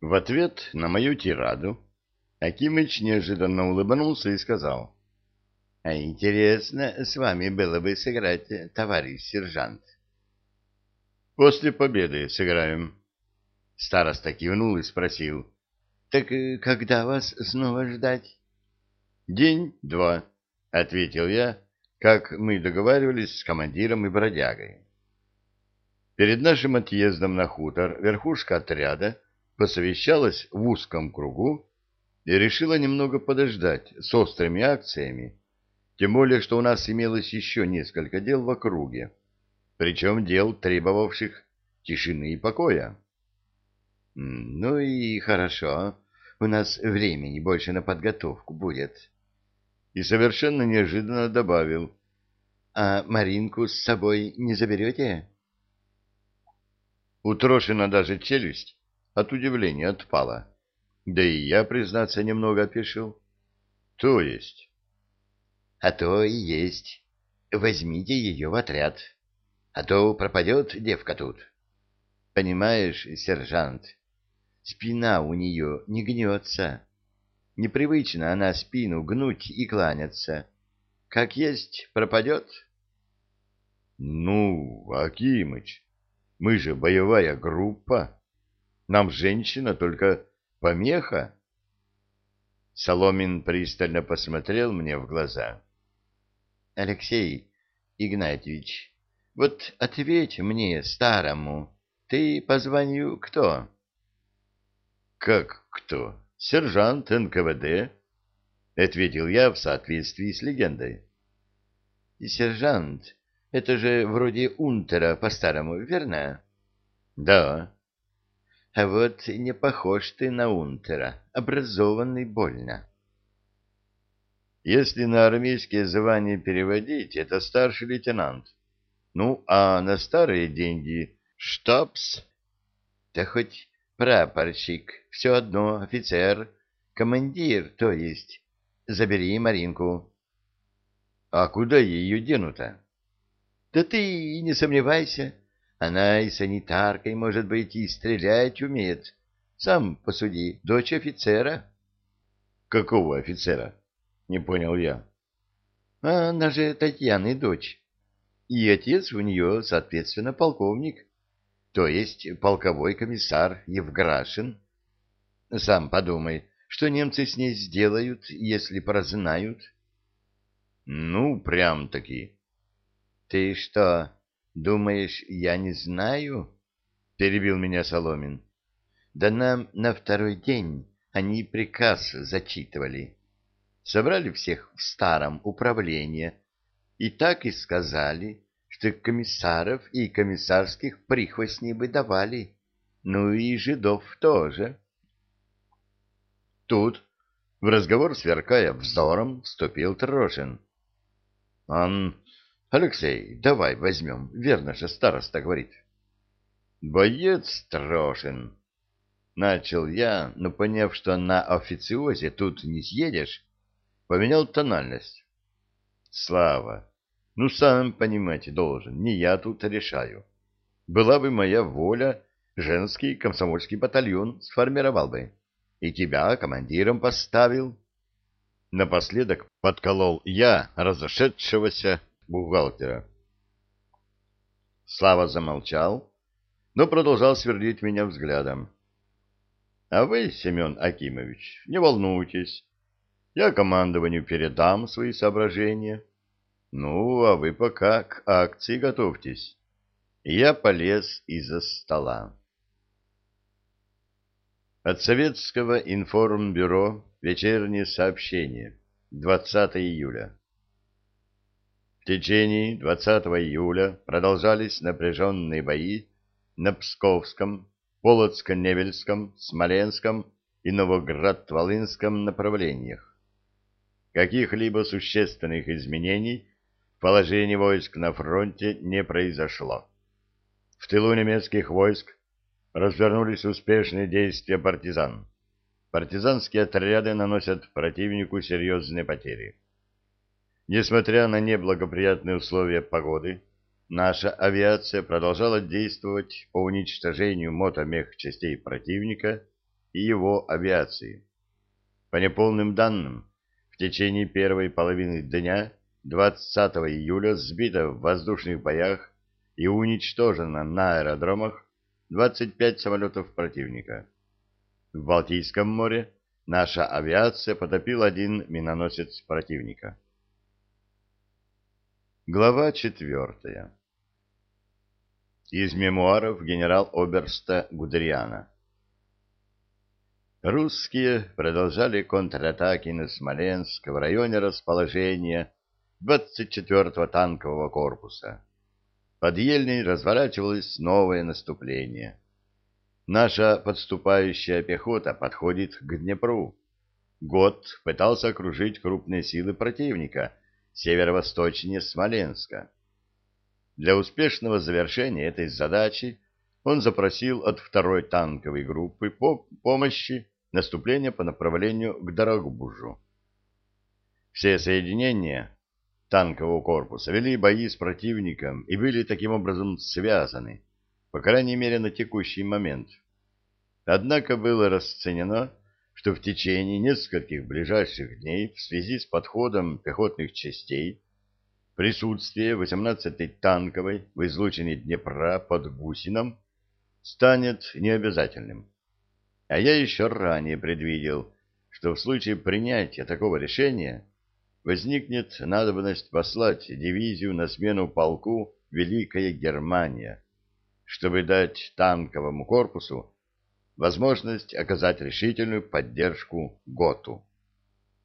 В ответ на мою тираду Акимыч неожиданно улыбнулся и сказал. — А интересно с вами было бы сыграть, товарищ сержант. — После победы сыграем. Староста кивнул и спросил. — Так когда вас снова ждать? — День-два, — ответил я, как мы договаривались с командиром и бродягой. Перед нашим отъездом на хутор верхушка отряда посовещалась в узком кругу и решила немного подождать с острыми акциями, тем более, что у нас имелось еще несколько дел в округе, причем дел, требовавших тишины и покоя. — Ну и хорошо, у нас времени больше на подготовку будет. И совершенно неожиданно добавил. — А Маринку с собой не заберете? У даже челюсть от удивления отпала. Да и я, признаться, немного опешил. То есть? А то и есть. Возьмите ее в отряд. А то пропадет девка тут. Понимаешь, сержант, спина у нее не гнется. Непривычно она спину гнуть и кланяться. Как есть, пропадет. Ну, Акимыч, мы же боевая группа. Нам женщина только помеха. Соломин пристально посмотрел мне в глаза. Алексей Игнатьевич, вот ответь мне, старому, ты по званию кто? Как кто? Сержант НКВД, ответил я в соответствии с легендой. Сержант, это же вроде унтера по-старому, верно? Да. А вот не похож ты на унтера, образованный больно. Если на армейские звания переводить, это старший лейтенант. Ну, а на старые деньги штабс. Да хоть прапорщик, все одно офицер, командир, то есть. Забери Маринку. А куда ее денут-то? Да ты и не сомневайся. Она и санитаркой, может быть, и стрелять умеет. Сам посуди, дочь офицера. — Какого офицера? — не понял я. — она же Татьяны дочь. И отец у нее, соответственно, полковник, то есть полковой комиссар Евграшин. Сам подумай, что немцы с ней сделают, если прознают? — Ну, прям-таки. — Ты что, Думаешь, я не знаю? Перебил меня Соломин. Да нам на второй день они приказ зачитывали. Собрали всех в старом управлении и так и сказали, что комиссаров и комиссарских прихвостней бы давали, ну и жидов тоже. Тут в разговор, сверкая взором, вступил Трошин. — Он Алексей, давай возьмем, верно же староста говорит. Боец Трошин. Начал я, но поняв, что на официозе тут не съедешь, поменял тональность. Слава, ну сам понимаете должен, не я тут решаю. Была бы моя воля, женский комсомольский батальон сформировал бы. И тебя командиром поставил. Напоследок подколол я разошедшегося бухгалтера. Слава замолчал, но продолжал сверлить меня взглядом. — А вы, Семен Акимович, не волнуйтесь. Я командованию передам свои соображения. Ну, а вы пока к акции готовьтесь. я полез из-за стола. От Советского информбюро вечернее сообщение. 20 июля течение 20 июля продолжались напряженные бои на Псковском, Полоцко-Невельском, Смоленском и Новоград-Волынском направлениях. Каких-либо существенных изменений в положении войск на фронте не произошло. В тылу немецких войск развернулись успешные действия партизан. Партизанские отряды наносят противнику серьезные потери. Несмотря на неблагоприятные условия погоды, наша авиация продолжала действовать по уничтожению мотомех частей противника и его авиации. По неполным данным, в течение первой половины дня 20 июля сбито в воздушных боях и уничтожено на аэродромах 25 самолетов противника. В Балтийском море наша авиация потопила один миноносец противника. Глава четвертая. Из мемуаров генерал-оберста Гудериана. Русские продолжали контратаки на Смоленск в районе расположения 24-го танкового корпуса. Под Ельней разворачивалось новое наступление. Наша подступающая пехота подходит к Днепру. Год пытался окружить крупные силы противника северо-восточнее Смоленска. Для успешного завершения этой задачи он запросил от второй танковой группы по помощи наступления по направлению к Дорогобужу. Все соединения танкового корпуса вели бои с противником и были таким образом связаны, по крайней мере на текущий момент. Однако было расценено, что в течение нескольких ближайших дней в связи с подходом пехотных частей присутствие 18-й танковой в излучине Днепра под Гусином станет необязательным. А я еще ранее предвидел, что в случае принятия такого решения возникнет надобность послать дивизию на смену полку Великая Германия, чтобы дать танковому корпусу возможность оказать решительную поддержку ГОТу.